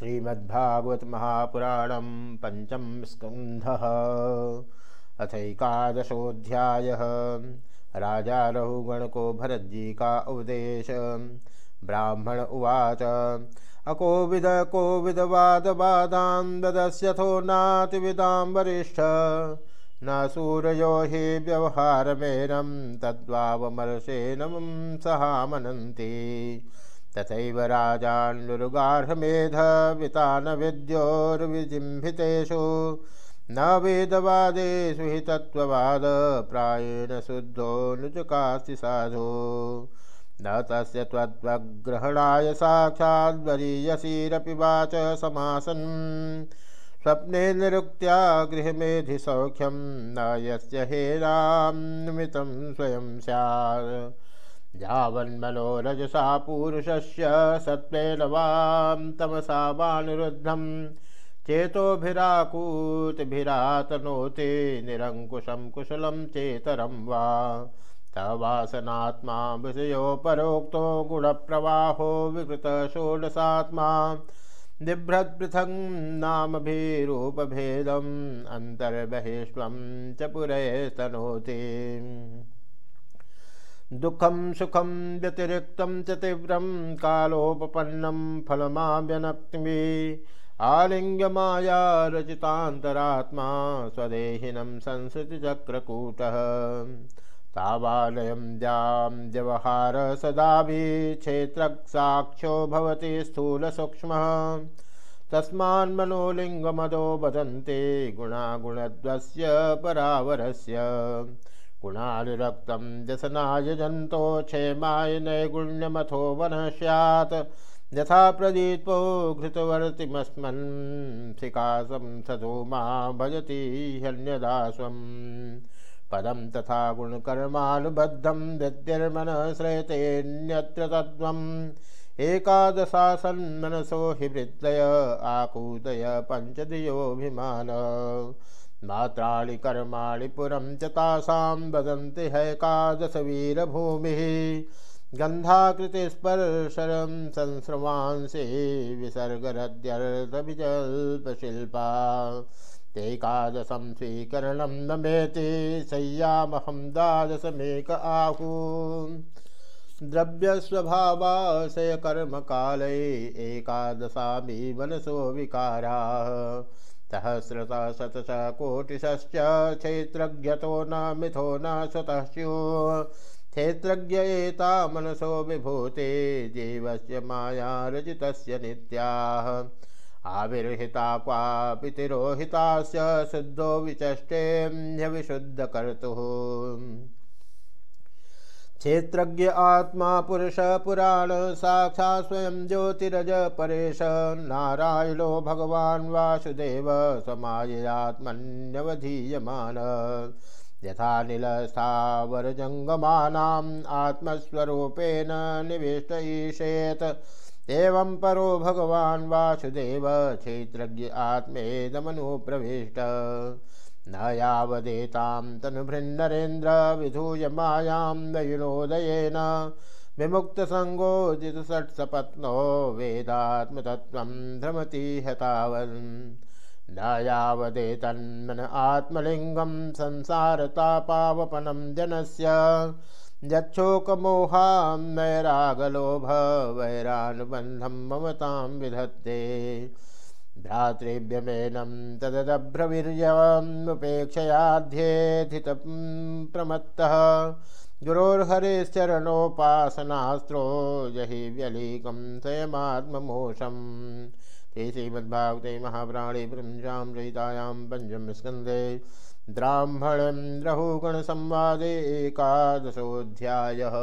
श्रीमद्भागवत महापुराण पंचम स्कंध अथकादशोध्याय राजा रघुगण को भरत जी का उपदेश। ब्राह्मण उवाच, अकोविद कोविदवादवादां ददस्यथो नातिविदां वरिष्ठ न सूरयो हि व्यवहारमेनं, तद्वावमर्शेन सहामनन्ति। तथैव राजान्नुरुगार्हमेधवितान विद्योर्विजिम्भितेषु न वेदवादेषु हि तत्त्ववाद प्रायेण शुद्धोऽनुचकास्ति साधु। न तस्य त्वद्वग्रहणाय साक्षाद्वरीयसीरपि वाच समासन्। स्वप्ने निरुक्त्या गृहमेधिसौख्यं न यस्य हेरान्मितं स्वयं स्यात्। यावन्मनोरजसा पुरुषस्य सत्त्वेन वां तमसा वानुरुद्धं चेतोभिराकूतिभिरातनोति निरङ्कुशं कुशलं चेतरं वा। तवासनात्मा विषयो परोक्तो गुणप्रवाहो विकृतषोडशात्मा निभृत्पृथङ् नामभिरूपभेदम्, अन्तर्बहिष्वं च पुरैस्तनोति दुखम सुखम व्यतिरिक्त च तीव्रम कालोपन्नम फलमाव्यनक्ति आलिंग माया रचितांतरात्मा स्वदेहिनम संस्कृतिचक्रकूट तावालयं द्यां व्यवहार सदा भी क्षेत्र क्षेत्रसाक्षो भवति स्थूलसूक्ष्मः। तस्मान्मनोलिङ्गमदो वदन्ते गुणागुणद्वस्य परावरस्य। गुणानुरक्तं व्यसनाय जन्तो क्षेमाय नैगुण्यमथो वनः स्यात्। यथा प्रदीपो घृतवर्तिमस्मन् शिकासं सधूमा भजति ह्यन्यदा स्वम् पदं तथा गुणकर्मानुबद्धं विद्यर्मनः श्रयतेऽन्यत्र तत्त्वम् एकादशासन्मनसो हि वृद्धय आकूतय पञ्चदियोऽभिमान। मात्राणि कर्माणि पुरं च तासां वदन्ति हैकादशवीरभूमिः गन्धाकृतिस्पर्शरं संस्रवांसि विसर्गरद्यर्थविजल्पशिल्पा तेकादशं स्वीकरणं न मेति संयामहं द्वादशमेक आहू। द्रव्यस्वभावाशयकर्मकाले एकादशामी मनसो विकाराः। सहस्रता शतश कोटिशश्च क्षेत्रज्ञतो न मिथो न स्वतः स्युः क्षेत्रज्ञ मनसो विभूते, जीवस्य माया रचितस्य नित्याः। आविर्हिता क्वापि तिरोहितास्य शुद्धो विचष्टेऽन्यविशुद्धकर्तुः क्षेत्रज्ञ आत्मा पुरुष पुराण साक्षा स्वयं ज्योतिरज परेश नारायणो भगवान् वासुदेव, समाययात्मन्यवधीयमान। यथा निलस्थावरजङ्गमानाम् आत्मस्वरूपेण निविष्ट ईशेत एवं परो भगवान् वासुदेव, क्षेत्रज्ञ आत्मेदमनुप्रविष्ट न यावदेतां तनुभृन्नरेन्द्र विधूय मायां नयुनोदयेन विमुक्तसङ्गोजितषट्सपत्नो वेदात्मतत्त्वं भ्रमति हतावन् न यावदेतन्मन आत्मलिङ्गं संसारतापावपनं जनस्य यच्छोकमोहां नैरागलोभ वैरानुबन्धं ममतां विधत्ते। भ्रातृव्यमेनं तदभ्रवीर्यमुपेक्षयाध्येधितं प्रमत्तः गुरोर्हरेश्चरणोपासनास्त्रो जहि व्यलीकं स्वयमात्ममोषम् ते श्रीमद्भागवते महाप्राणे ब्रह्मजां रहितायां पञ्चमस्कन्धे ब्राह्मणं रहुगणसंवादे एकादशोऽध्यायः।